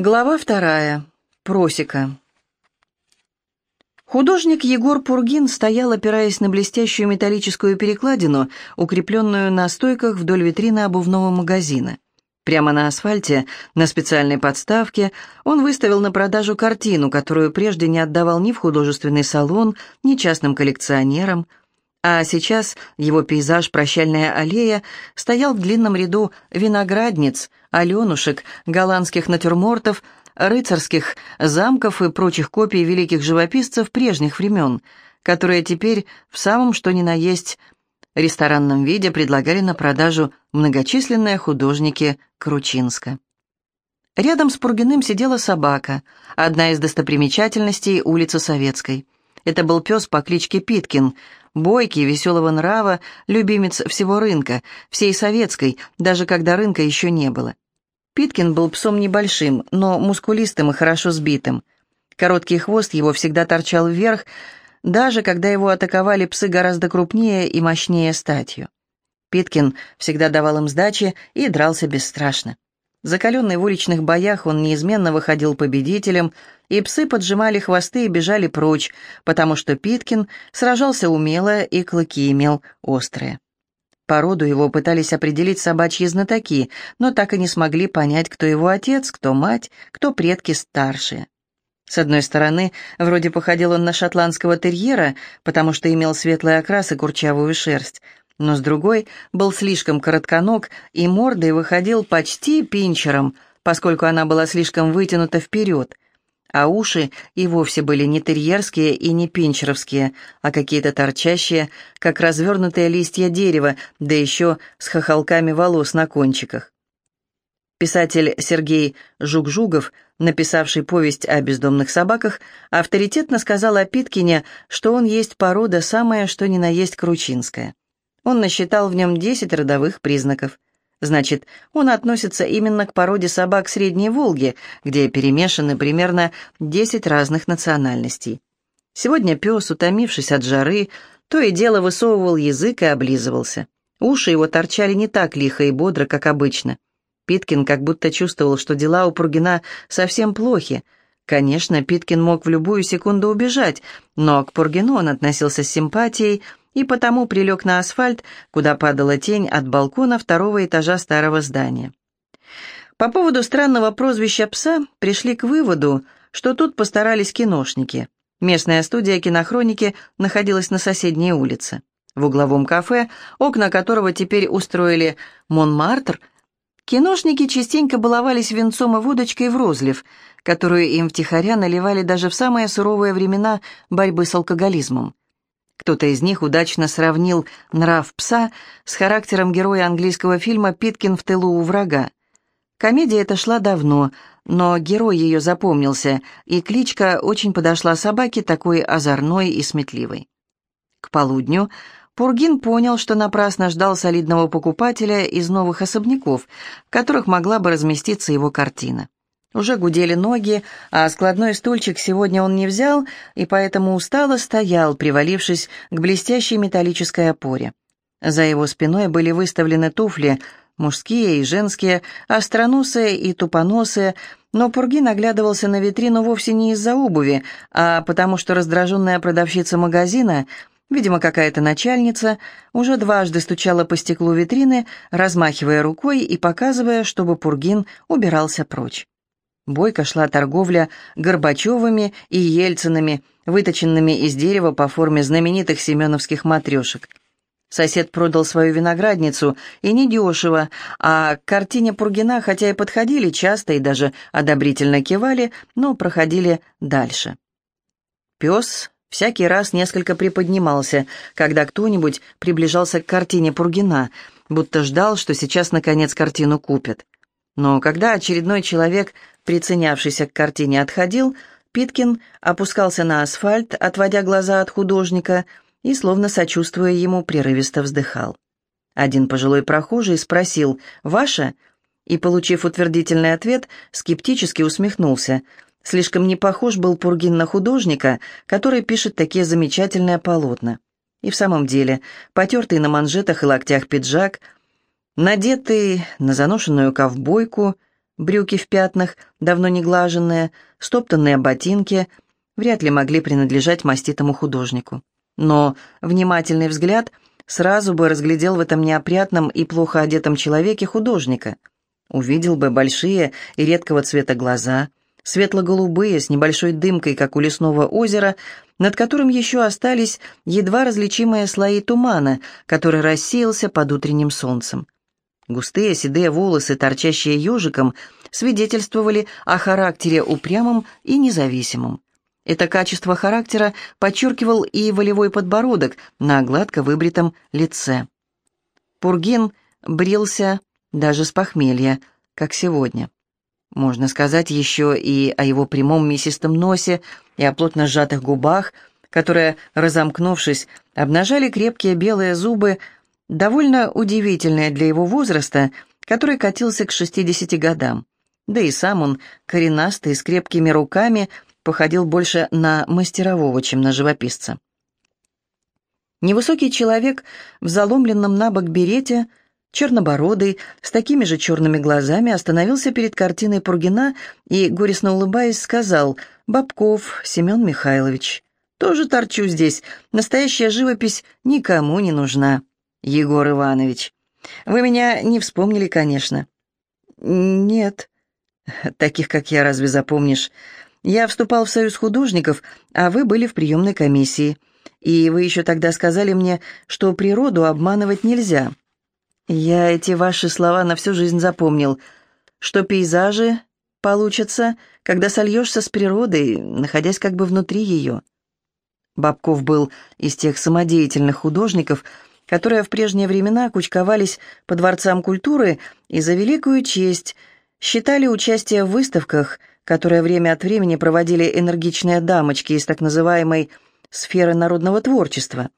Глава вторая. Просека. Художник Егор Пургин стоял, опираясь на блестящую металлическую перекладину, укрепленную на стойках вдоль витрины обувного магазина. Прямо на асфальте, на специальной подставке, он выставил на продажу картину, которую прежде не отдавал ни в художественный салон, ни частным коллекционерам. А сейчас его пейзаж «Прощальная аллея» стоял в длинном ряду виноградниц, аленушек, голландских натюрмортов, рыцарских замков и прочих копий великих живописцев прежних времен, которые теперь в самом что ни на есть ресторанном виде предлагали на продажу многочисленные художники Кручинска. Рядом с Пургиным сидела собака, одна из достопримечательностей улицы Советской. Это был пес по кличке Питкин, бойкий, веселого нрава, любимец всего рынка, всей советской, даже когда рынка еще не было. Питкин был псом небольшим, но мускулистым и хорошо сбитым. Короткий хвост его всегда торчал вверх, даже когда его атаковали псы гораздо крупнее и мощнее статью. Питкин всегда давал им сдачи и дрался бесстрашно. Закаленный в уличных боях, он неизменно выходил победителем, и псы поджимали хвосты и бежали прочь, потому что Питкин сражался умело и клыки имел острые. По роду его пытались определить собачьи знатоки, но так и не смогли понять, кто его отец, кто мать, кто предки старшие. С одной стороны, вроде походил он на шотландского терьера, потому что имел светлый окрас и курчавую шерсть, но с другой был слишком коротконог и мордой выходил почти пинчером, поскольку она была слишком вытянута вперед, а уши и вовсе были не терьерские и не пинчеровские, а какие-то торчащие, как развернутые листья дерева, да еще с хохолками волос на кончиках. Писатель Сергей Жук-Жугов, написавший повесть о бездомных собаках, авторитетно сказал о Питкине, что он есть порода самая, что ни на есть кручинская. Он насчитал в нем 10 родовых признаков. Значит, он относится именно к породе собак Средней Волги, где перемешаны примерно 10 разных национальностей. Сегодня пес, утомившись от жары, то и дело высовывал язык и облизывался. Уши его торчали не так лихо и бодро, как обычно. Питкин как будто чувствовал, что дела у Пургина совсем плохи. Конечно, Питкин мог в любую секунду убежать, но к Пургину он относился с симпатией и потому прилег на асфальт, куда падала тень от балкона второго этажа старого здания. По поводу странного прозвища пса пришли к выводу, что тут постарались киношники. Местная студия кинохроники находилась на соседней улице. В угловом кафе, окна которого теперь устроили Монмартр, Киношники частенько баловались венцом и водочкой в розлив, которую им втихаря наливали даже в самые суровые времена борьбы с алкоголизмом. Кто-то из них удачно сравнил нрав пса с характером героя английского фильма «Питкин в тылу у врага». Комедия эта шла давно, но герой ее запомнился, и кличка очень подошла собаке, такой озорной и сметливой. К полудню Пургин понял, что напрасно ждал солидного покупателя из новых особняков, в которых могла бы разместиться его картина. Уже гудели ноги, а складной стульчик сегодня он не взял, и поэтому устало стоял, привалившись к блестящей металлической опоре. За его спиной были выставлены туфли, мужские и женские, остроносые и тупоносые, но Пургин оглядывался на витрину вовсе не из-за обуви, а потому что раздраженная продавщица магазина — Видимо, какая-то начальница уже дважды стучала по стеклу витрины, размахивая рукой и показывая, чтобы Пургин убирался прочь. Бойко шла торговля Горбачевыми и Ельцинами, выточенными из дерева по форме знаменитых семеновских матрешек. Сосед продал свою виноградницу, и недешево, а к картине Пургина, хотя и подходили часто и даже одобрительно кивали, но проходили дальше. Пес всякий раз несколько приподнимался, когда кто-нибудь приближался к картине Пургина, будто ждал, что сейчас, наконец, картину купят. Но когда очередной человек, приценявшийся к картине, отходил, Питкин опускался на асфальт, отводя глаза от художника, и, словно сочувствуя ему, прерывисто вздыхал. Один пожилой прохожий спросил «Ваша?» и, получив утвердительный ответ, скептически усмехнулся – Слишком не похож был Пургин на художника, который пишет такие замечательные полотна. И в самом деле, потертый на манжетах и локтях пиджак, надетый на заношенную ковбойку, Брюки в пятнах, давно не глаженные, стоптанные ботинки вряд ли могли принадлежать маститому художнику. Но внимательный взгляд сразу бы разглядел в этом неопрятном и плохо одетом человеке художника. Увидел бы большие и редкого цвета глаза, светло-голубые, с небольшой дымкой, как у лесного озера, над которым еще остались едва различимые слои тумана, который рассеялся под утренним солнцем. Густые седые волосы, торчащие ежиком, свидетельствовали о характере упрямом и независимом. Это качество характера подчеркивал и волевой подбородок на гладко выбритом лице. Пургин брился даже с похмелья, как сегодня. Можно сказать еще и о его прямом мясистом носе и о плотно сжатых губах, которые, разомкнувшись, обнажали крепкие белые зубы, довольно удивительные для его возраста, который катился к 60 годам. Да и сам он, коренастый, с крепкими руками, походил больше на мастерового, чем на живописца. Невысокий человек в заломленном на бок берете – чернобородый, с такими же черными глазами, остановился перед картиной Пургина и, горестно улыбаясь, сказал «Бабков Семен Михайлович, тоже торчу здесь, настоящая живопись никому не нужна. Егор Иванович, вы меня не вспомнили, конечно». «Нет, таких, как я, разве запомнишь? Я вступал в союз художников, а вы были в приемной комиссии, и вы еще тогда сказали мне, что природу обманывать нельзя». Я эти ваши слова на всю жизнь запомнил, что пейзажи получатся, когда сольешься с природой, находясь как бы внутри ее. Бабков был из тех самодеятельных художников, которые в прежние времена кучковались по дворцам культуры и за великую честь считали участие в выставках, которые время от времени проводили энергичные дамочки из так называемой «сферы народного творчества»,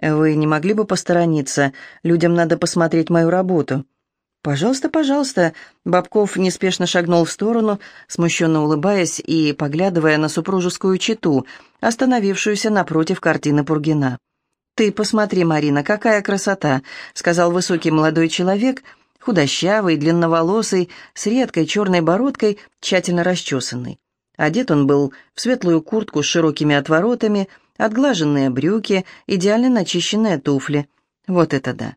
«Вы не могли бы посторониться? Людям надо посмотреть мою работу». «Пожалуйста, пожалуйста», — Бабков неспешно шагнул в сторону, смущенно улыбаясь и поглядывая на супружескую чету, остановившуюся напротив картины Пургина. «Ты посмотри, Марина, какая красота!» — сказал высокий молодой человек, худощавый, длинноволосый, с редкой черной бородкой, тщательно расчесанный. Одет он был в светлую куртку с широкими отворотами — Отглаженные брюки, идеально начищенные туфли. Вот это да.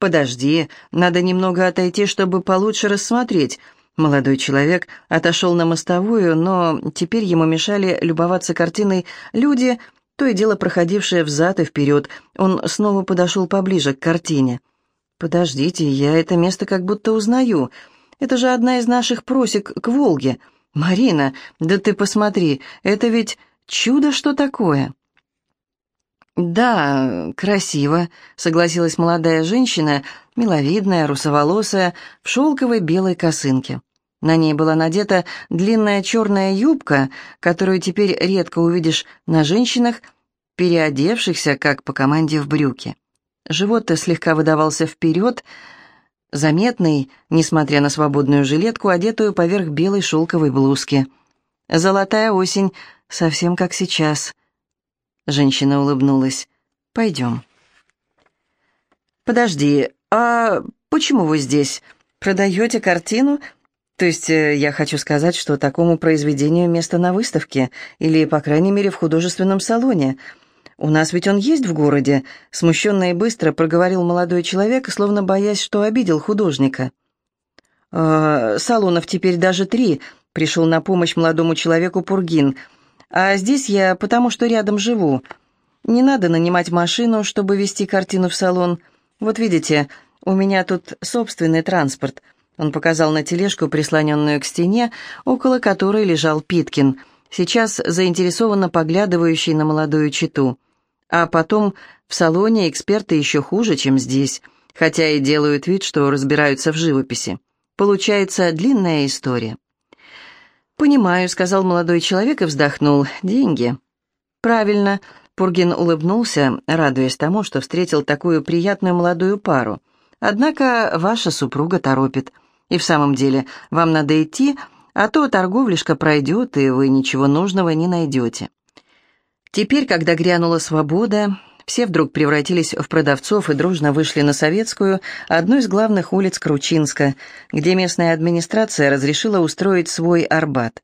Подожди, надо немного отойти, чтобы получше рассмотреть. Молодой человек отошел на мостовую, но теперь ему мешали любоваться картиной люди, то и дело проходившие взад и вперед. Он снова подошел поближе к картине. «Подождите, я это место как будто узнаю. Это же одна из наших просек к Волге. Марина, да ты посмотри, это ведь чудо что такое!» «Да, красиво», — согласилась молодая женщина, миловидная, русоволосая, в шелковой белой косынке. На ней была надета длинная черная юбка, которую теперь редко увидишь на женщинах, переодевшихся, как по команде, в брюки. Живот-то слегка выдавался вперед, заметный, несмотря на свободную жилетку, одетую поверх белой шелковой блузки. Золотая осень, совсем как сейчас — Женщина улыбнулась. «Пойдем». «Подожди, а почему вы здесь? Продаете картину? То есть э, я хочу сказать, что такому произведению место на выставке, или, по крайней мере, в художественном салоне. У нас ведь он есть в городе», — смущенно и быстро проговорил молодой человек, словно боясь, что обидел художника. «Э, «Салонов теперь даже три», — пришел на помощь молодому человеку Пургин — а здесь я потому, что рядом живу. Не надо нанимать машину, чтобы везти картину в салон. Вот видите, у меня тут собственный транспорт». Он показал на тележку, прислоненную к стене, около которой лежал Питкин, сейчас заинтересованно поглядывающий на молодую читу. А потом в салоне эксперты еще хуже, чем здесь, хотя и делают вид, что разбираются в живописи. Получается длинная история. «Понимаю», — сказал молодой человек и вздохнул. «Деньги». «Правильно», — Пургин улыбнулся, радуясь тому, что встретил такую приятную молодую пару. «Однако ваша супруга торопит. И в самом деле, вам надо идти, а то торговляшка пройдет, и вы ничего нужного не найдете». Теперь, когда грянула свобода, все вдруг превратились в продавцов и дружно вышли на Советскую, одну из главных улиц Кручинска, где местная администрация разрешила устроить свой Арбат.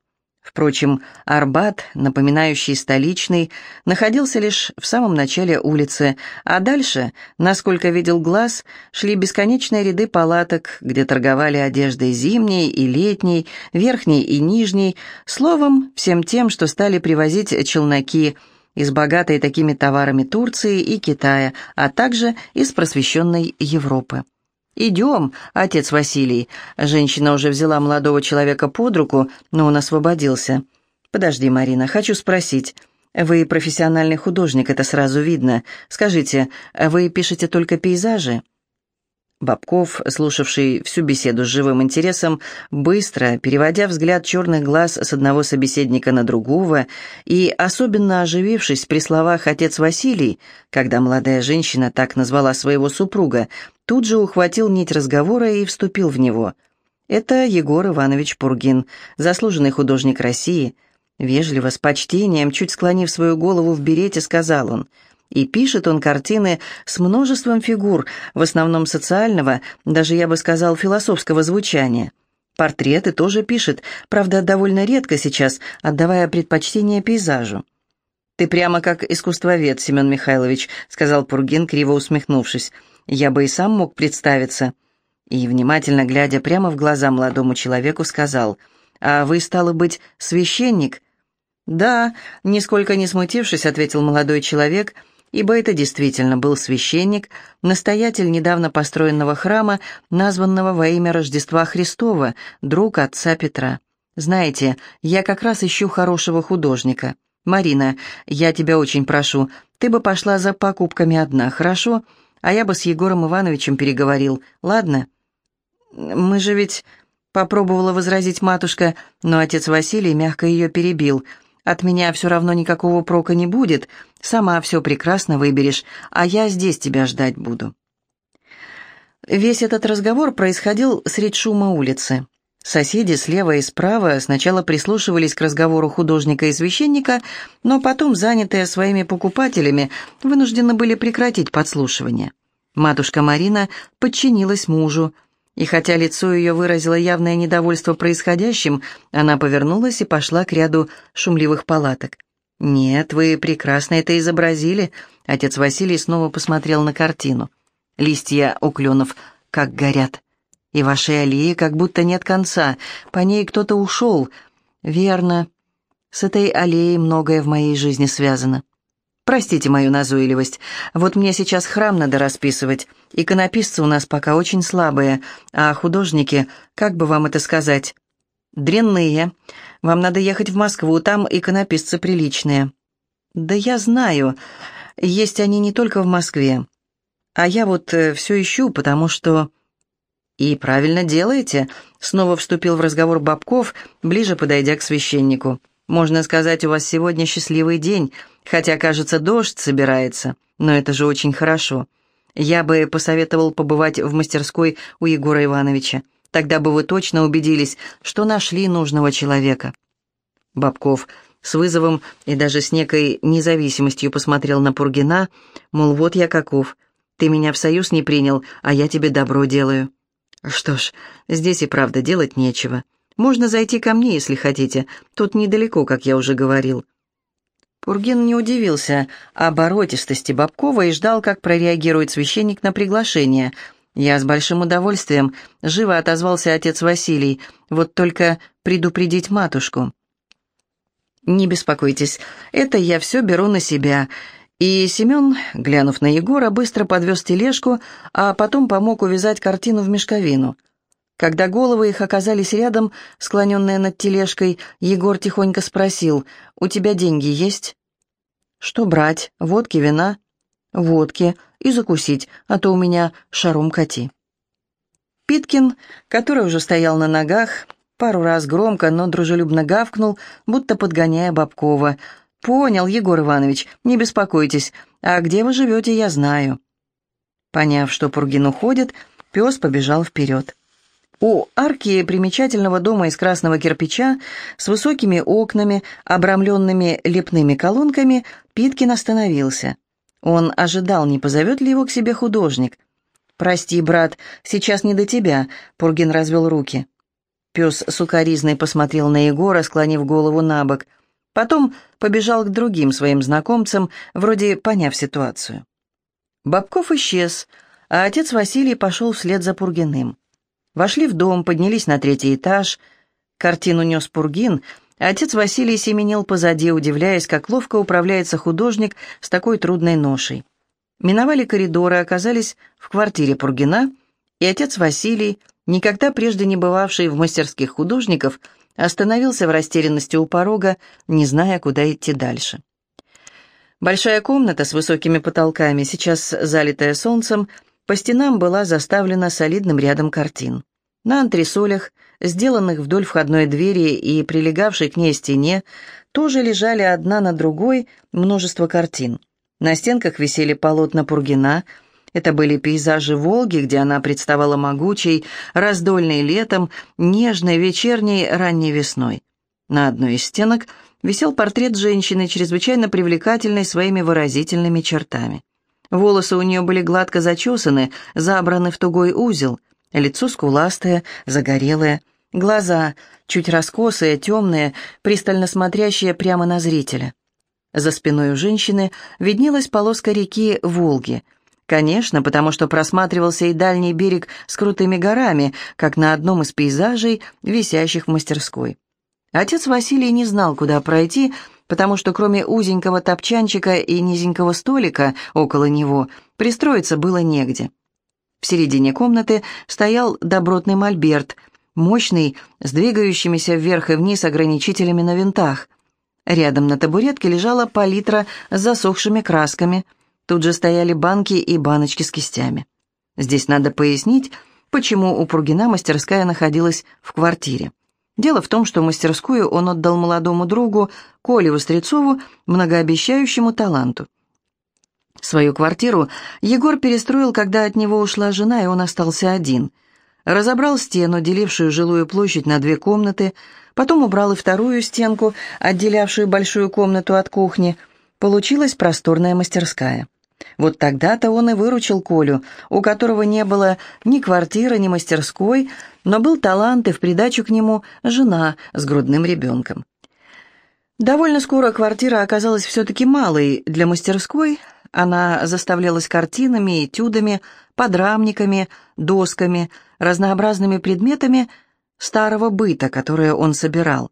Впрочем, Арбат, напоминающий столичный, находился лишь в самом начале улицы, а дальше, насколько видел глаз, шли бесконечные ряды палаток, где торговали одеждой зимней и летней, верхней и нижней, словом, всем тем, что стали привозить челноки из богатой такими товарами Турции и Китая, а также из просвещенной Европы. «Идем, отец Василий». Женщина уже взяла молодого человека под руку, но он освободился. «Подожди, Марина, хочу спросить. Вы профессиональный художник, это сразу видно. Скажите, вы пишете только пейзажи?» Бабков, слушавший всю беседу с живым интересом, быстро, переводя взгляд черных глаз с одного собеседника на другого и особенно оживившись при словах «отец Василий», когда молодая женщина так назвала своего супруга, тут же ухватил нить разговора и вступил в него. Это Егор Иванович Пургин, заслуженный художник России. Вежливо, с почтением, чуть склонив свою голову в берете, сказал он – и пишет он картины с множеством фигур, в основном социального, даже я бы сказал философского звучания. Портреты тоже пишет, правда, довольно редко сейчас, отдавая предпочтение пейзажу. «Ты прямо как искусствовед, Семен Михайлович», — сказал Пургин, криво усмехнувшись. «Я бы и сам мог представиться». И, внимательно глядя прямо в глаза молодому человеку, сказал, «А вы, стало быть, священник?» «Да», — нисколько не смутившись, ответил молодой человек, — ибо это действительно был священник, настоятель недавно построенного храма, названного во имя Рождества Христова, друг отца Петра. Знаете, я как раз ищу хорошего художника. Марина, я тебя очень прошу, ты бы пошла за покупками одна, хорошо? А я бы с Егором Ивановичем переговорил, ладно? Мы же ведь... Попробовала возразить матушка, но отец Василий мягко ее перебил – от меня все равно никакого прока не будет. Сама все прекрасно выберешь, а я здесь тебя ждать буду». Весь этот разговор происходил средь шума улицы. Соседи слева и справа сначала прислушивались к разговору художника и священника, но потом, занятые своими покупателями, вынуждены были прекратить подслушивание. Матушка Марина подчинилась мужу, и хотя лицо ее выразило явное недовольство происходящим, она повернулась и пошла к ряду шумливых палаток. «Нет, вы прекрасно это изобразили», — отец Василий снова посмотрел на картину. «Листья у кленов как горят. И вашей аллеи как будто нет конца. По ней кто-то ушел. Верно. С этой аллеей многое в моей жизни связано. Простите мою назойливость. Вот мне сейчас храм надо расписывать. Иконописцы у нас пока очень слабые, а художники, как бы вам это сказать, дрянные. Вам надо ехать в Москву, там иконописцы приличные. Да я знаю, есть они не только в Москве. А я вот э, все ищу, потому что... «И правильно делаете», — снова вступил в разговор Бабков, ближе подойдя к священнику. «Можно сказать, у вас сегодня счастливый день. Хотя, кажется, дождь собирается, но это же очень хорошо. Я бы посоветовал побывать в мастерской у Егора Ивановича. Тогда бы вы точно убедились, что нашли нужного человека». Бабков с вызовом и даже с некой независимостью посмотрел на Пургина, мол, вот я каков. Ты меня в союз не принял, а я тебе добро делаю. Что ж, здесь и правда делать нечего. Можно зайти ко мне, если хотите. Тут недалеко, как я уже говорил. Пургин не удивился оборотистости Бабкова и ждал, как прореагирует священник на приглашение. «Я с большим удовольствием», — живо отозвался отец Василий, «вот только предупредить матушку». «Не беспокойтесь, это я все беру на себя». И Семен, глянув на Егора, быстро подвез тележку, а потом помог увязать картину в мешковину. Когда головы их оказались рядом, склоненные над тележкой, Егор тихонько спросил, «У тебя деньги есть?» «Что брать? Водки, вина?» «Водки. И закусить, а то у меня шаром кати». Питкин, который уже стоял на ногах, пару раз громко, но дружелюбно гавкнул, будто подгоняя Бабкова. «Понял, Егор Иванович, не беспокойтесь. А где вы живете, я знаю». Поняв, что Пургин уходит, пес побежал вперед. У арки примечательного дома из красного кирпича с высокими окнами, обрамленными лепными колонками, Питкин остановился. Он ожидал, не позовет ли его к себе художник. «Прости, брат, сейчас не до тебя», — Пургин развел руки. Пес сукоризной посмотрел на Егора, склонив голову на бок. Потом побежал к другим своим знакомцам, вроде поняв ситуацию. Бабков исчез, а отец Василий пошел вслед за Пургиным. Вошли в дом, поднялись на третий этаж. Картину нес Пургин, отец Василий семенил позади, удивляясь, как ловко управляется художник с такой трудной ношей. Миновали коридоры, оказались в квартире Пургина, и отец Василий, никогда прежде не бывавший в мастерских художников, остановился в растерянности у порога, не зная, куда идти дальше. Большая комната с высокими потолками, сейчас залитая солнцем, по стенам была заставлена солидным рядом картин. На антресолях, сделанных вдоль входной двери и прилегавшей к ней стене, тоже лежали одна на другой множество картин. На стенках висели полотна Пургина. Это были пейзажи Волги, где она представала могучей, раздольной летом, нежной, вечерней, ранней весной. На одной из стенок висел портрет женщины, чрезвычайно привлекательной своими выразительными чертами. Волосы у нее были гладко зачесаны, забраны в тугой узел, лицо скуластое, загорелое, глаза чуть раскосые, темные, пристально смотрящие прямо на зрителя. За спиной у женщины виднелась полоска реки Волги. Конечно, потому что просматривался и дальний берег с крутыми горами, как на одном из пейзажей, висящих в мастерской. Отец Василий не знал, куда пройти, потому что кроме узенького топчанчика и низенького столика около него пристроиться было негде. В середине комнаты стоял добротный мольберт, мощный, с двигающимися вверх и вниз ограничителями на винтах – Рядом на табуретке лежала палитра с засохшими красками. Тут же стояли банки и баночки с кистями. Здесь надо пояснить, почему у Пургина мастерская находилась в квартире. Дело в том, что мастерскую он отдал молодому другу Коле Вострецову, многообещающему таланту. Свою квартиру Егор перестроил, когда от него ушла жена, и он остался один. Разобрал стену, делившую жилую площадь на две комнаты, Потом убрал и вторую стенку, отделявшую большую комнату от кухни. Получилась просторная мастерская. Вот тогда-то он и выручил Колю, у которого не было ни квартиры, ни мастерской, но был талант и в придачу к нему жена с грудным ребенком. Довольно скоро квартира оказалась все-таки малой для мастерской. Она заставлялась картинами, этюдами, подрамниками, досками, разнообразными предметами – старого быта, которое он собирал.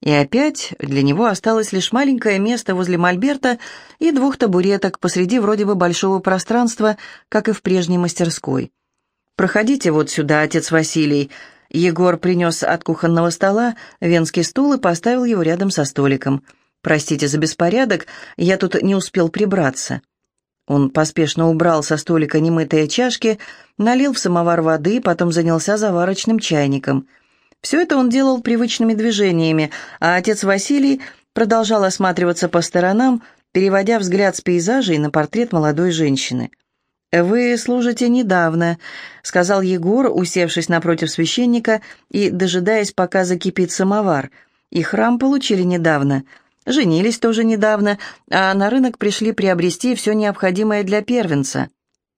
И опять для него осталось лишь маленькое место возле мольберта и двух табуреток посреди вроде бы большого пространства, как и в прежней мастерской. «Проходите вот сюда, отец Василий». Егор принес от кухонного стола венский стул и поставил его рядом со столиком. «Простите за беспорядок, я тут не успел прибраться». Он поспешно убрал со столика немытые чашки, налил в самовар воды, потом занялся заварочным чайником – все это он делал привычными движениями, а отец Василий продолжал осматриваться по сторонам, переводя взгляд с пейзажей на портрет молодой женщины. «Вы служите недавно», — сказал Егор, усевшись напротив священника и дожидаясь, пока закипит самовар. «И храм получили недавно. Женились тоже недавно, а на рынок пришли приобрести все необходимое для первенца».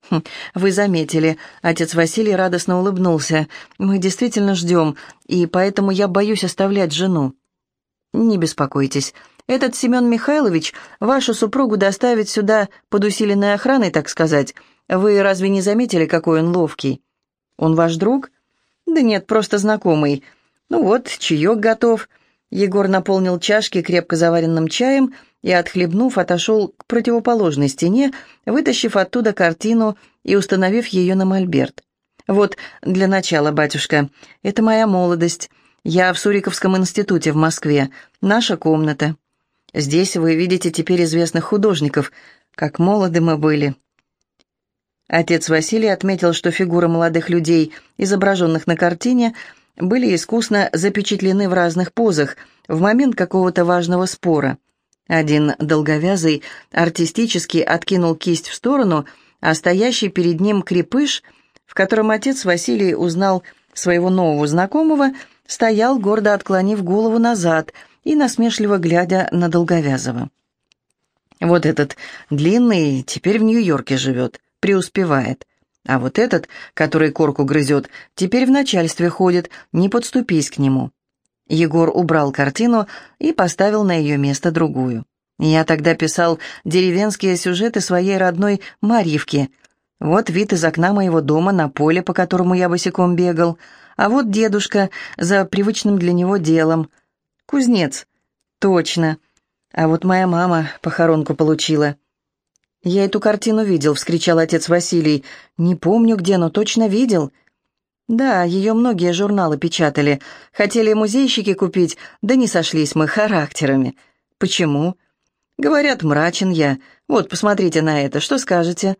Хм, «Вы заметили», — отец Василий радостно улыбнулся. «Мы действительно ждем, и поэтому я боюсь оставлять жену». «Не беспокойтесь. Этот Семен Михайлович вашу супругу доставит сюда под усиленной охраной, так сказать. Вы разве не заметили, какой он ловкий?» «Он ваш друг?» «Да нет, просто знакомый. Ну вот, чаек готов». Егор наполнил чашки крепко заваренным чаем и, отхлебнув, отошел к противоположной стене, вытащив оттуда картину и установив ее на мольберт. «Вот, для начала, батюшка, это моя молодость. Я в Суриковском институте в Москве. Наша комната. Здесь вы видите теперь известных художников. Как молоды мы были». Отец Василий отметил, что фигуры молодых людей, изображенных на картине, были искусно запечатлены в разных позах в момент какого-то важного спора. Один долговязый артистически откинул кисть в сторону, а стоящий перед ним крепыш, в котором отец Василий узнал своего нового знакомого, стоял, гордо отклонив голову назад и насмешливо глядя на долговязого. Вот этот длинный теперь в Нью-Йорке живет, преуспевает. А вот этот, который корку грызет, теперь в начальстве ходит, не подступись к нему». Егор убрал картину и поставил на ее место другую. Я тогда писал деревенские сюжеты своей родной Марьевки. Вот вид из окна моего дома на поле, по которому я босиком бегал, а вот дедушка за привычным для него делом. Кузнец. Точно. А вот моя мама похоронку получила. «Я эту картину видел», — вскричал отец Василий. «Не помню где, но точно видел». «Да, ее многие журналы печатали. Хотели музейщики купить, да не сошлись мы характерами». «Почему?» «Говорят, мрачен я. Вот, посмотрите на это, что скажете?»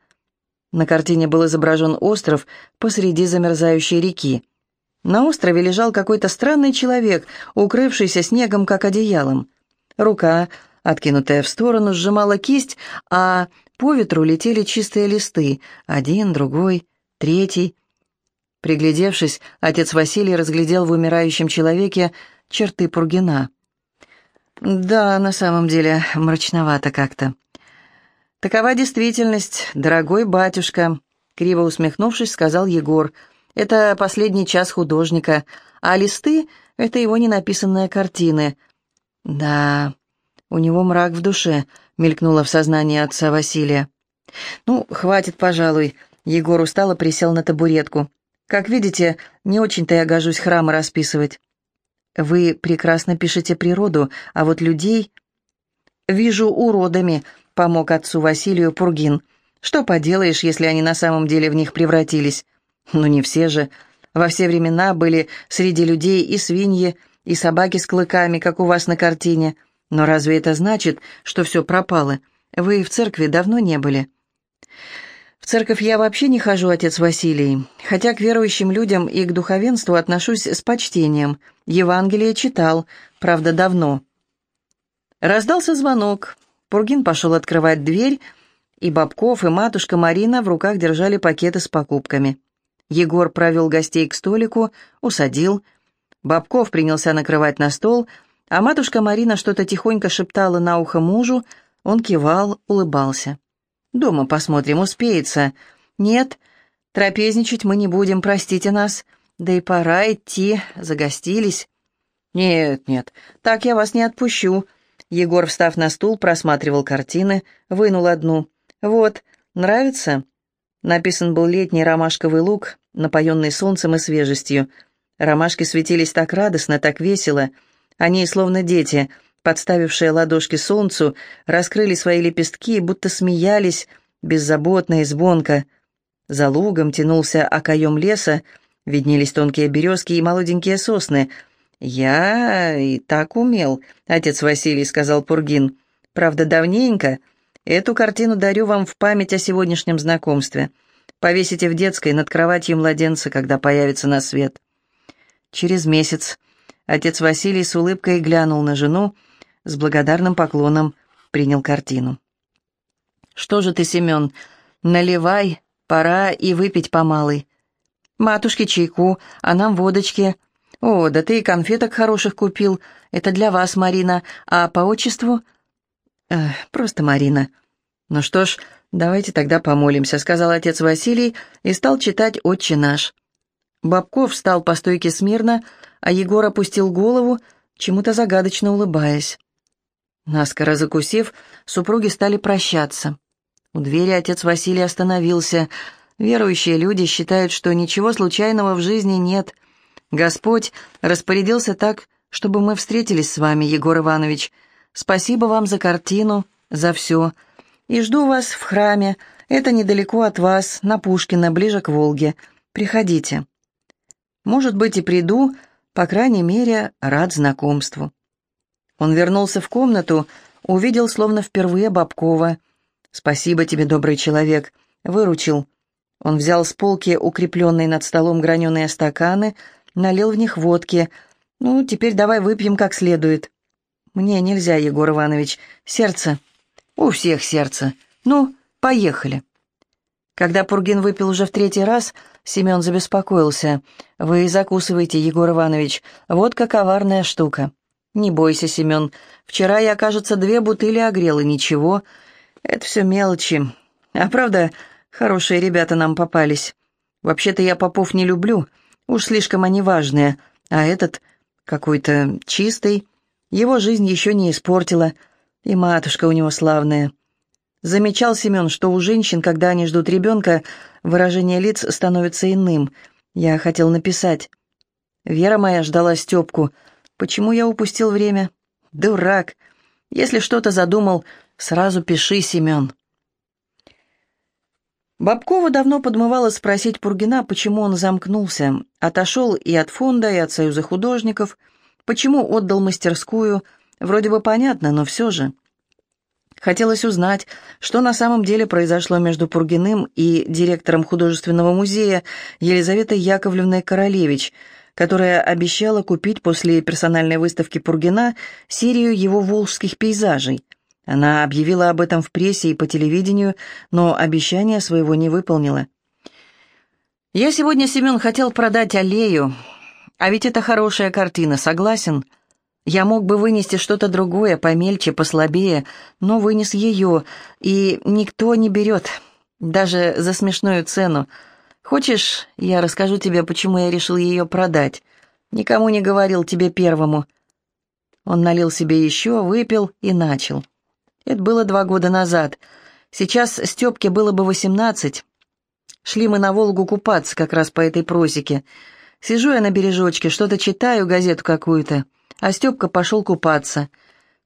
На картине был изображен остров посреди замерзающей реки. На острове лежал какой-то странный человек, укрывшийся снегом, как одеялом. Рука, откинутая в сторону, сжимала кисть, а по ветру летели чистые листы, один, другой, третий. Приглядевшись, отец Василий разглядел в умирающем человеке черты Пургина. «Да, на самом деле, мрачновато как-то». «Такова действительность, дорогой батюшка», — криво усмехнувшись, сказал Егор. «Это последний час художника, а листы — это его ненаписанные картины». «Да, у него мрак в душе», — мелькнуло в сознании отца Василия. «Ну, хватит, пожалуй». Егор устало присел на табуретку. «Как видите, не очень-то я гожусь храмы расписывать». «Вы прекрасно пишете природу, а вот людей...» «Вижу уродами», — помог отцу Василию Пургин. «Что поделаешь, если они на самом деле в них превратились? Ну, не все же. Во все времена были среди людей и свиньи, и собаки с клыками, как у вас на картине». Но разве это значит, что все пропало? Вы в церкви давно не были?» «В церковь я вообще не хожу, отец Василий, хотя к верующим людям и к духовенству отношусь с почтением. Евангелие читал, правда, давно». Раздался звонок. Пургин пошел открывать дверь, и Бабков, и матушка Марина в руках держали пакеты с покупками. Егор провел гостей к столику, усадил. Бабков принялся накрывать на стол — а матушка Марина что-то тихонько шептала на ухо мужу, он кивал, улыбался. «Дома посмотрим, успеется». «Нет, трапезничать мы не будем, простите нас. Да и пора идти, загостились». «Нет, нет, так я вас не отпущу». Егор, встав на стул, просматривал картины, вынул одну. «Вот, нравится?» Написан был летний ромашковый лук, напоенный солнцем и свежестью. Ромашки светились так радостно, так весело — они, словно дети, подставившие ладошки солнцу, раскрыли свои лепестки, будто смеялись, беззаботно и звонко. За лугом тянулся окоем леса, виднелись тонкие березки и молоденькие сосны. «Я и так умел», — отец Василий сказал Пургин. «Правда, давненько. Эту картину дарю вам в память о сегодняшнем знакомстве. Повесите в детской над кроватью младенца, когда появится на свет». Через месяц Отец Василий с улыбкой глянул на жену, с благодарным поклоном принял картину. «Что же ты, Семен, наливай, пора и выпить по малой. Матушке чайку, а нам водочки. О, да ты и конфеток хороших купил. Это для вас, Марина. А по отчеству?» Эх, «Просто Марина». «Ну что ж, давайте тогда помолимся», — сказал отец Василий и стал читать «Отче наш». Бабков встал по стойке смирно, а Егор опустил голову, чему-то загадочно улыбаясь. Наскоро закусив, супруги стали прощаться. У двери отец Василий остановился. Верующие люди считают, что ничего случайного в жизни нет. Господь распорядился так, чтобы мы встретились с вами, Егор Иванович. Спасибо вам за картину, за все. И жду вас в храме. Это недалеко от вас, на Пушкина, ближе к Волге. Приходите. Может быть, и приду, по крайней мере, рад знакомству. Он вернулся в комнату, увидел словно впервые Бабкова. «Спасибо тебе, добрый человек», выручил. Он взял с полки укрепленные над столом граненые стаканы, налил в них водки. «Ну, теперь давай выпьем как следует». «Мне нельзя, Егор Иванович. Сердце. У всех сердце. Ну, поехали». Когда Пургин выпил уже в третий раз, Семен забеспокоился. «Вы закусываете, Егор Иванович. Водка коварная штука». «Не бойся, Семен. Вчера я, кажется, две бутыли огрел, и ничего. Это все мелочи. А правда, хорошие ребята нам попались. Вообще-то я попов не люблю, уж слишком они важные, а этот какой-то чистый, его жизнь еще не испортила, и матушка у него славная. Замечал Семен, что у женщин, когда они ждут ребенка, выражение лиц становится иным. Я хотел написать. Вера моя ждала Степку. Почему я упустил время? Дурак. Если что-то задумал, сразу пиши, Семен. Бабкова давно подмывала спросить Пургина, почему он замкнулся, отошел и от фонда, и от Союза художников, почему отдал мастерскую, вроде бы понятно, но все же. Хотелось узнать, что на самом деле произошло между Пургиным и директором художественного музея Елизаветой Яковлевной Королевич, которая обещала купить после персональной выставки Пургина серию его волжских пейзажей – она объявила об этом в прессе и по телевидению, но обещания своего не выполнила. «Я сегодня, Семен, хотел продать аллею. А ведь это хорошая картина, согласен? Я мог бы вынести что-то другое, помельче, послабее, но вынес ее, и никто не берет, даже за смешную цену. Хочешь, я расскажу тебе, почему я решил ее продать? Никому не говорил тебе первому». Он налил себе еще, выпил и начал. Это было два года назад. Сейчас Степке было бы восемнадцать. Шли мы на Волгу купаться как раз по этой просеке. Сижу я на бережочке, что-то читаю, газету какую-то, а Степка пошел купаться.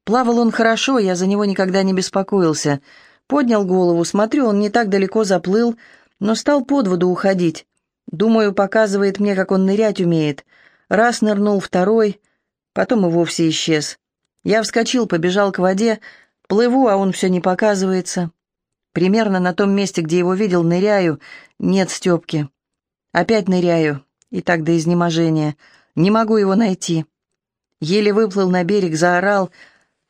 Плавал он хорошо, я за него никогда не беспокоился. Поднял голову, смотрю, он не так далеко заплыл, но стал под воду уходить. Думаю, показывает мне, как он нырять умеет. Раз нырнул, второй, потом и вовсе исчез. Я вскочил, побежал к воде, Плыву, а он все не показывается. Примерно на том месте, где его видел, ныряю. Нет Степки. Опять ныряю. И так до изнеможения. Не могу его найти. Еле выплыл на берег, заорал.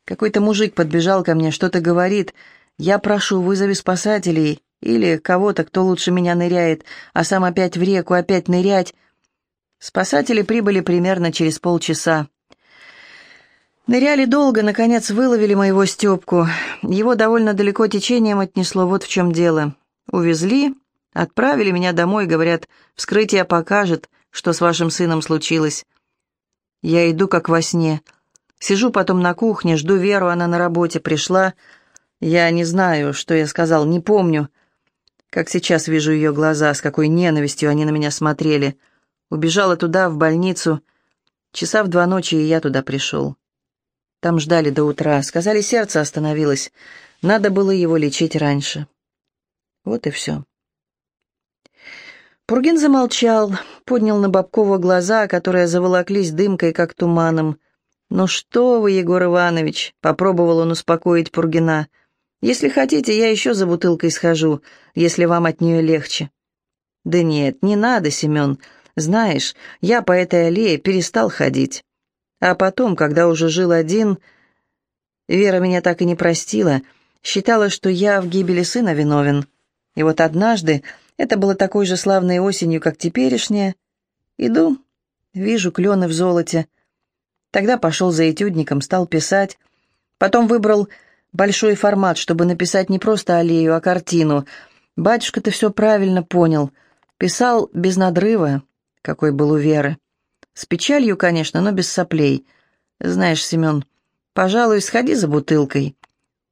Какой-то мужик подбежал ко мне, что-то говорит. Я прошу, вызови спасателей. Или кого-то, кто лучше меня ныряет, а сам опять в реку, опять нырять. Спасатели прибыли примерно через полчаса. Ныряли долго, наконец выловили моего Степку. Его довольно далеко течением отнесло, вот в чем дело. Увезли, отправили меня домой, говорят, вскрытие покажет, что с вашим сыном случилось. Я иду как во сне. Сижу потом на кухне, жду Веру, она на работе пришла. Я не знаю, что я сказал, не помню. Как сейчас вижу ее глаза, с какой ненавистью они на меня смотрели. Убежала туда, в больницу. Часа в два ночи, и я туда пришел. Там ждали до утра. Сказали, сердце остановилось. Надо было его лечить раньше. Вот и все. Пургин замолчал, поднял на Бабкова глаза, которые заволоклись дымкой, как туманом. «Ну что вы, Егор Иванович?» — попробовал он успокоить Пургина. «Если хотите, я еще за бутылкой схожу, если вам от нее легче». «Да нет, не надо, Семен. Знаешь, я по этой аллее перестал ходить. А потом, когда уже жил один, Вера меня так и не простила, считала, что я в гибели сына виновен. И вот однажды, это было такой же славной осенью, как теперешняя, иду, вижу клены в золоте. Тогда пошел за этюдником, стал писать. Потом выбрал большой формат, чтобы написать не просто аллею, а картину. Батюшка ты все правильно понял. Писал без надрыва, какой был у Веры. С печалью, конечно, но без соплей. Знаешь, Семен, пожалуй, сходи за бутылкой,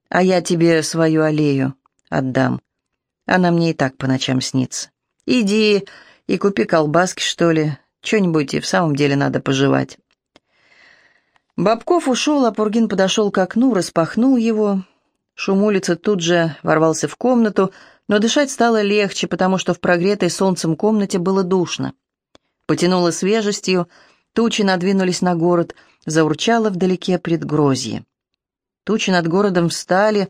а я тебе свою аллею отдам. Она мне и так по ночам снится. Иди и купи колбаски, что ли. Что-нибудь и в самом деле надо пожевать. Бабков ушел, а Пургин подошел к окну, распахнул его. Шум улицы тут же ворвался в комнату, но дышать стало легче, потому что в прогретой солнцем комнате было душно. Потянуло свежестью, тучи надвинулись на город, заурчало вдалеке предгрозье. Тучи над городом встали,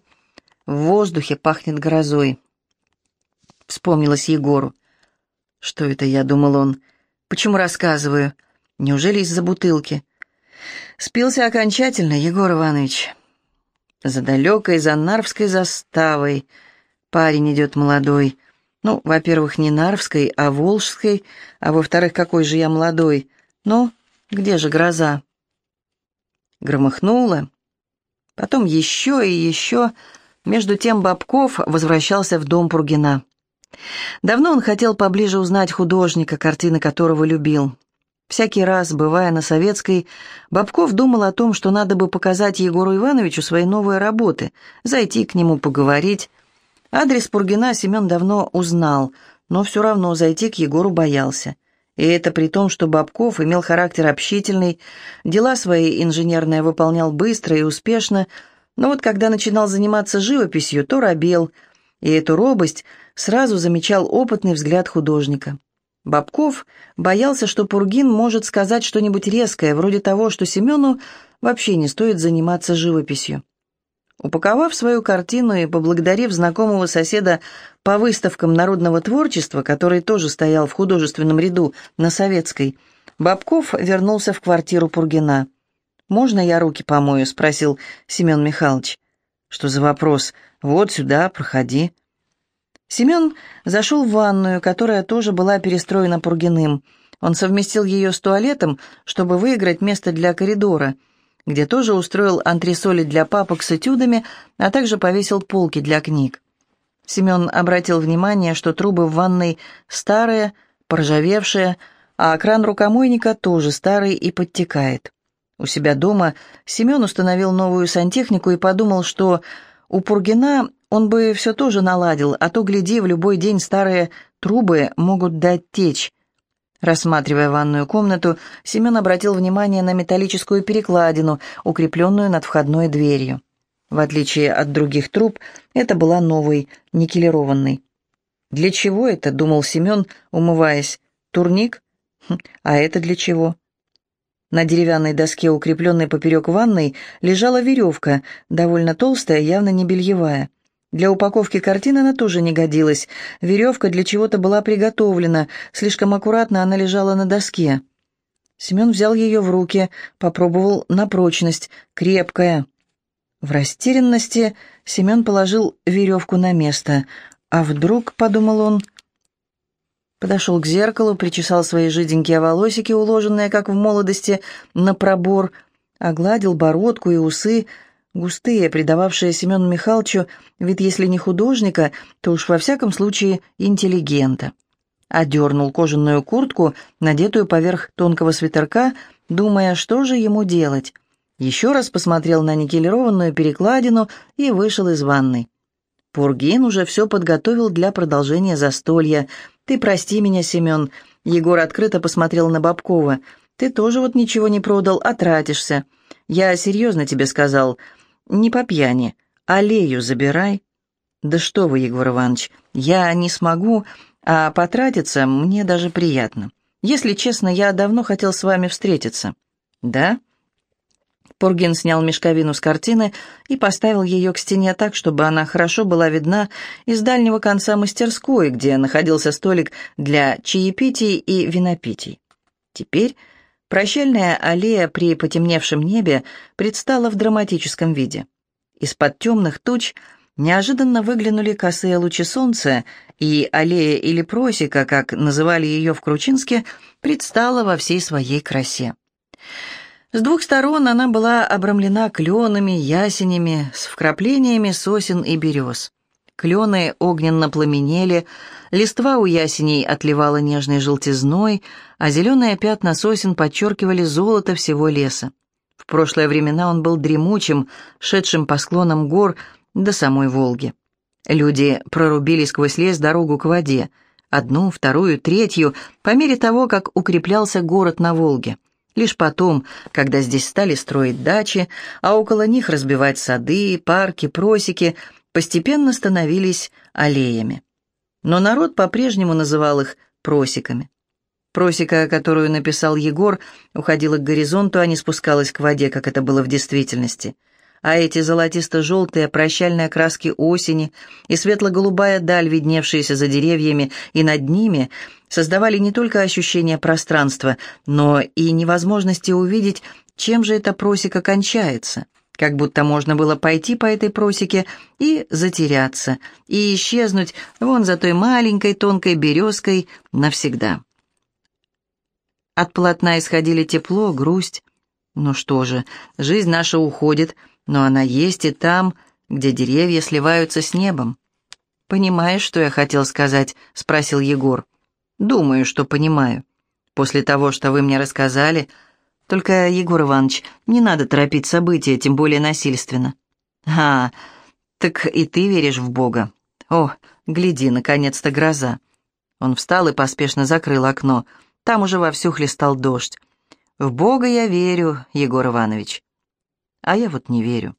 в воздухе пахнет грозой. Вспомнилось Егору. «Что это я?» — думал он. «Почему рассказываю? Неужели из-за бутылки?» Спился окончательно, Егор Иванович. За далекой, за Нарвской заставой парень идет молодой, ну, во-первых, не Нарвской, а Волжской, а во-вторых, какой же я молодой. Ну, где же гроза? Громыхнуло. Потом еще и еще. Между тем Бабков возвращался в дом Пургина. Давно он хотел поближе узнать художника, картины которого любил. Всякий раз, бывая на Советской, Бабков думал о том, что надо бы показать Егору Ивановичу свои новые работы, зайти к нему поговорить. Адрес Пургина Семен давно узнал, но все равно зайти к Егору боялся. И это при том, что Бабков имел характер общительный, дела свои инженерные выполнял быстро и успешно, но вот когда начинал заниматься живописью, то робел, и эту робость сразу замечал опытный взгляд художника. Бабков боялся, что Пургин может сказать что-нибудь резкое, вроде того, что Семену вообще не стоит заниматься живописью. Упаковав свою картину и поблагодарив знакомого соседа по выставкам народного творчества, который тоже стоял в художественном ряду на Советской, Бабков вернулся в квартиру Пургина. «Можно я руки помою?» — спросил Семен Михайлович. «Что за вопрос? Вот сюда, проходи». Семен зашел в ванную, которая тоже была перестроена Пургиным. Он совместил ее с туалетом, чтобы выиграть место для коридора, где тоже устроил антресоли для папок с этюдами, а также повесил полки для книг. Семен обратил внимание, что трубы в ванной старые, поржавевшие, а кран рукомойника тоже старый и подтекает. У себя дома Семен установил новую сантехнику и подумал, что у Пургина он бы все тоже наладил, а то, гляди, в любой день старые трубы могут дать течь. Рассматривая ванную комнату, Семен обратил внимание на металлическую перекладину, укрепленную над входной дверью. В отличие от других труб, это была новой, никелированной. «Для чего это?» — думал Семен, умываясь. «Турник? Хм, а это для чего?» На деревянной доске, укрепленной поперек ванной, лежала веревка, довольно толстая, явно не бельевая. Для упаковки картины она тоже не годилась. Веревка для чего-то была приготовлена, слишком аккуратно она лежала на доске. Семен взял ее в руки, попробовал на прочность, крепкая. В растерянности Семен положил веревку на место. А вдруг, — подумал он, — подошел к зеркалу, причесал свои жиденькие волосики, уложенные, как в молодости, на пробор, огладил бородку и усы, — густые, придававшие Семену Михайловичу вид, если не художника, то уж во всяком случае интеллигента. Одернул кожаную куртку, надетую поверх тонкого свитерка, думая, что же ему делать. Еще раз посмотрел на никелированную перекладину и вышел из ванной. Пургин уже все подготовил для продолжения застолья. «Ты прости меня, Семен». Егор открыто посмотрел на Бабкова. «Ты тоже вот ничего не продал, а тратишься. Я серьезно тебе сказал. Не по пьяни. Аллею забирай. Да что вы, Егор Иванович, я не смогу, а потратиться мне даже приятно. Если честно, я давно хотел с вами встретиться. Да? Пургин снял мешковину с картины и поставил ее к стене так, чтобы она хорошо была видна из дальнего конца мастерской, где находился столик для чаепитий и винопитий. Теперь Прощальная аллея при потемневшем небе предстала в драматическом виде. Из-под темных туч неожиданно выглянули косые лучи солнца, и аллея или просека, как называли ее в Кручинске, предстала во всей своей красе. С двух сторон она была обрамлена кленами, ясенями, с вкраплениями сосен и берез. Клены огненно пламенели, листва у ясеней отливала нежной желтизной, а зеленые пятна сосен подчеркивали золото всего леса. В прошлые времена он был дремучим, шедшим по склонам гор до самой Волги. Люди прорубили сквозь лес дорогу к воде, одну, вторую, третью, по мере того, как укреплялся город на Волге. Лишь потом, когда здесь стали строить дачи, а около них разбивать сады, парки, просеки, постепенно становились аллеями. Но народ по-прежнему называл их просеками. Просека, которую написал Егор, уходила к горизонту, а не спускалась к воде, как это было в действительности. А эти золотисто-желтые прощальные краски осени и светло-голубая даль, видневшиеся за деревьями и над ними, создавали не только ощущение пространства, но и невозможности увидеть, чем же эта просека кончается как будто можно было пойти по этой просеке и затеряться, и исчезнуть вон за той маленькой тонкой березкой навсегда. От полотна исходили тепло, грусть. Ну что же, жизнь наша уходит, но она есть и там, где деревья сливаются с небом. «Понимаешь, что я хотел сказать?» — спросил Егор. «Думаю, что понимаю. После того, что вы мне рассказали...» «Только, Егор Иванович, не надо торопить события, тем более насильственно». «А, так и ты веришь в Бога?» «О, гляди, наконец-то гроза». Он встал и поспешно закрыл окно. Там уже вовсю хлестал дождь. «В Бога я верю, Егор Иванович». «А я вот не верю».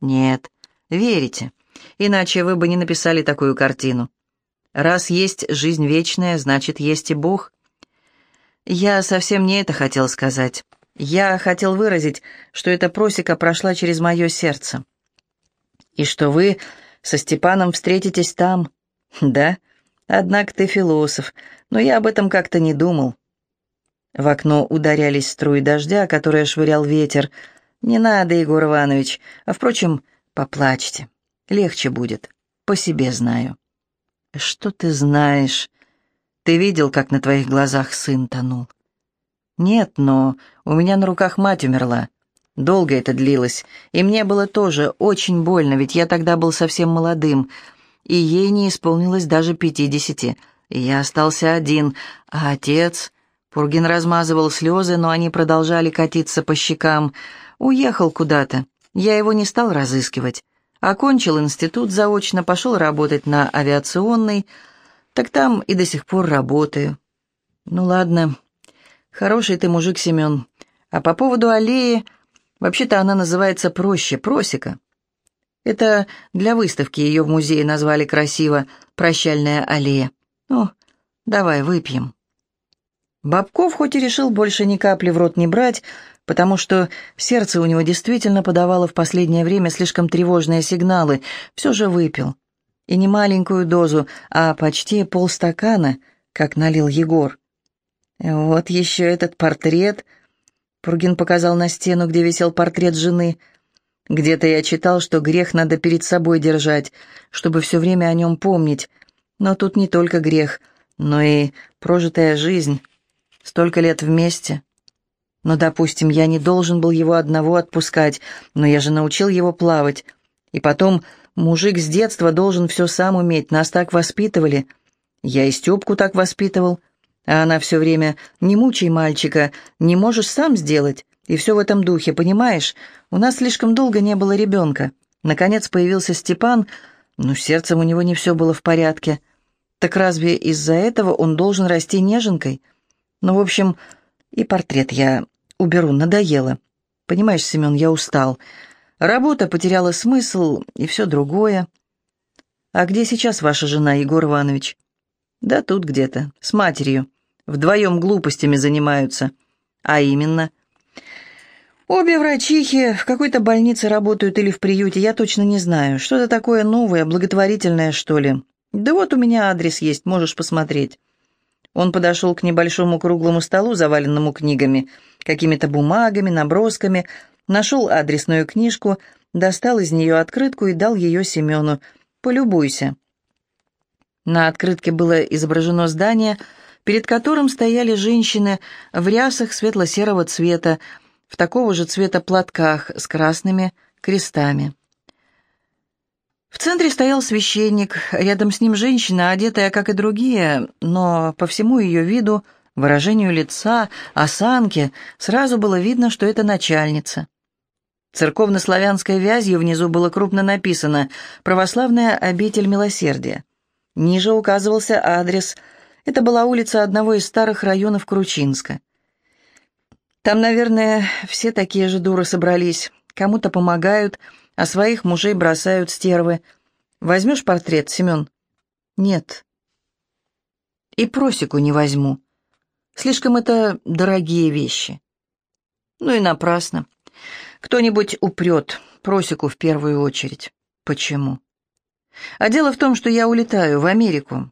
«Нет, верите, иначе вы бы не написали такую картину. Раз есть жизнь вечная, значит, есть и Бог». Я совсем не это хотел сказать. Я хотел выразить, что эта просека прошла через мое сердце. И что вы со Степаном встретитесь там. Да, однако ты философ, но я об этом как-то не думал. В окно ударялись струи дождя, которые швырял ветер. Не надо, Егор Иванович, а, впрочем, поплачьте. Легче будет, по себе знаю. Что ты знаешь? Ты видел, как на твоих глазах сын тонул? Нет, но у меня на руках мать умерла. Долго это длилось, и мне было тоже очень больно, ведь я тогда был совсем молодым, и ей не исполнилось даже пятидесяти. И я остался один, а отец... Пургин размазывал слезы, но они продолжали катиться по щекам. Уехал куда-то. Я его не стал разыскивать. Окончил институт заочно, пошел работать на авиационный, так там и до сих пор работаю. Ну ладно, хороший ты мужик, Семен. А по поводу аллеи, вообще-то она называется проще, просека. Это для выставки ее в музее назвали красиво «Прощальная аллея». Ну, давай выпьем. Бабков хоть и решил больше ни капли в рот не брать, потому что сердце у него действительно подавало в последнее время слишком тревожные сигналы, все же выпил. И не маленькую дозу, а почти полстакана, как налил Егор. «Вот еще этот портрет...» Пургин показал на стену, где висел портрет жены. «Где-то я читал, что грех надо перед собой держать, чтобы все время о нем помнить. Но тут не только грех, но и прожитая жизнь. Столько лет вместе. Но, допустим, я не должен был его одного отпускать, но я же научил его плавать. И потом Мужик с детства должен все сам уметь, нас так воспитывали. Я и Степку так воспитывал. А она все время «не мучай мальчика, не можешь сам сделать». И все в этом духе, понимаешь? У нас слишком долго не было ребенка. Наконец появился Степан, но сердцем у него не все было в порядке. Так разве из-за этого он должен расти неженкой? Ну, в общем, и портрет я уберу, надоело. Понимаешь, Семен, я устал. Работа потеряла смысл и все другое. А где сейчас ваша жена, Егор Иванович? Да тут где-то, с матерью. Вдвоем глупостями занимаются. А именно? Обе врачихи в какой-то больнице работают или в приюте, я точно не знаю. Что-то такое новое, благотворительное, что ли. Да вот у меня адрес есть, можешь посмотреть. Он подошел к небольшому круглому столу, заваленному книгами, какими-то бумагами, набросками, Нашел адресную книжку, достал из нее открытку и дал ее Семену. «Полюбуйся». На открытке было изображено здание, перед которым стояли женщины в рясах светло-серого цвета, в такого же цвета платках с красными крестами. В центре стоял священник, рядом с ним женщина, одетая, как и другие, но по всему ее виду, выражению лица, осанке, сразу было видно, что это начальница. Церковно-славянской вязью внизу было крупно написано «Православная обитель милосердия». Ниже указывался адрес. Это была улица одного из старых районов Кручинска. Там, наверное, все такие же дуры собрались. Кому-то помогают, а своих мужей бросают стервы. Возьмешь портрет, Семен? Нет. И просеку не возьму. Слишком это дорогие вещи. Ну и напрасно. Кто-нибудь упрет, просеку в первую очередь. Почему? А дело в том, что я улетаю в Америку.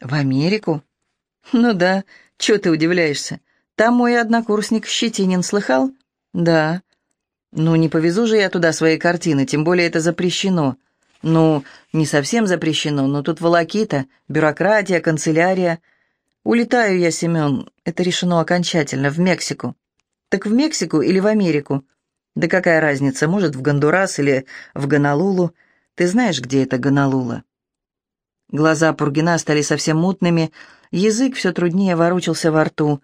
В Америку? Ну да, чего ты удивляешься? Там мой однокурсник Щетинин слыхал? Да. Ну, не повезу же я туда свои картины, тем более это запрещено. Ну, не совсем запрещено, но тут волокита, бюрократия, канцелярия. Улетаю я, Семен, это решено окончательно, в Мексику. Так в Мексику или в Америку? Да какая разница, может, в Гондурас или в Гонолулу. Ты знаешь, где это Гонолула?» Глаза Пургина стали совсем мутными, язык все труднее ворочался во рту.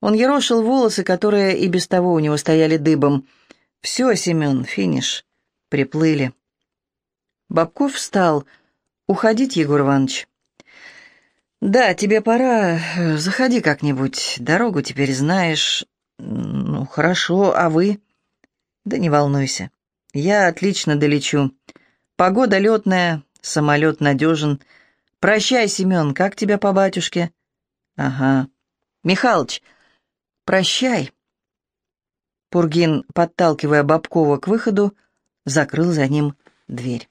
Он ерошил волосы, которые и без того у него стояли дыбом. «Все, Семен, финиш. Приплыли». Бабков встал. «Уходить, Егор Иванович?» «Да, тебе пора. Заходи как-нибудь. Дорогу теперь знаешь. Ну, хорошо. А вы?» «Да не волнуйся. Я отлично долечу. Погода летная, самолет надежен. Прощай, Семен, как тебя по батюшке?» «Ага. Михалыч, прощай». Пургин, подталкивая Бабкова к выходу, закрыл за ним дверь.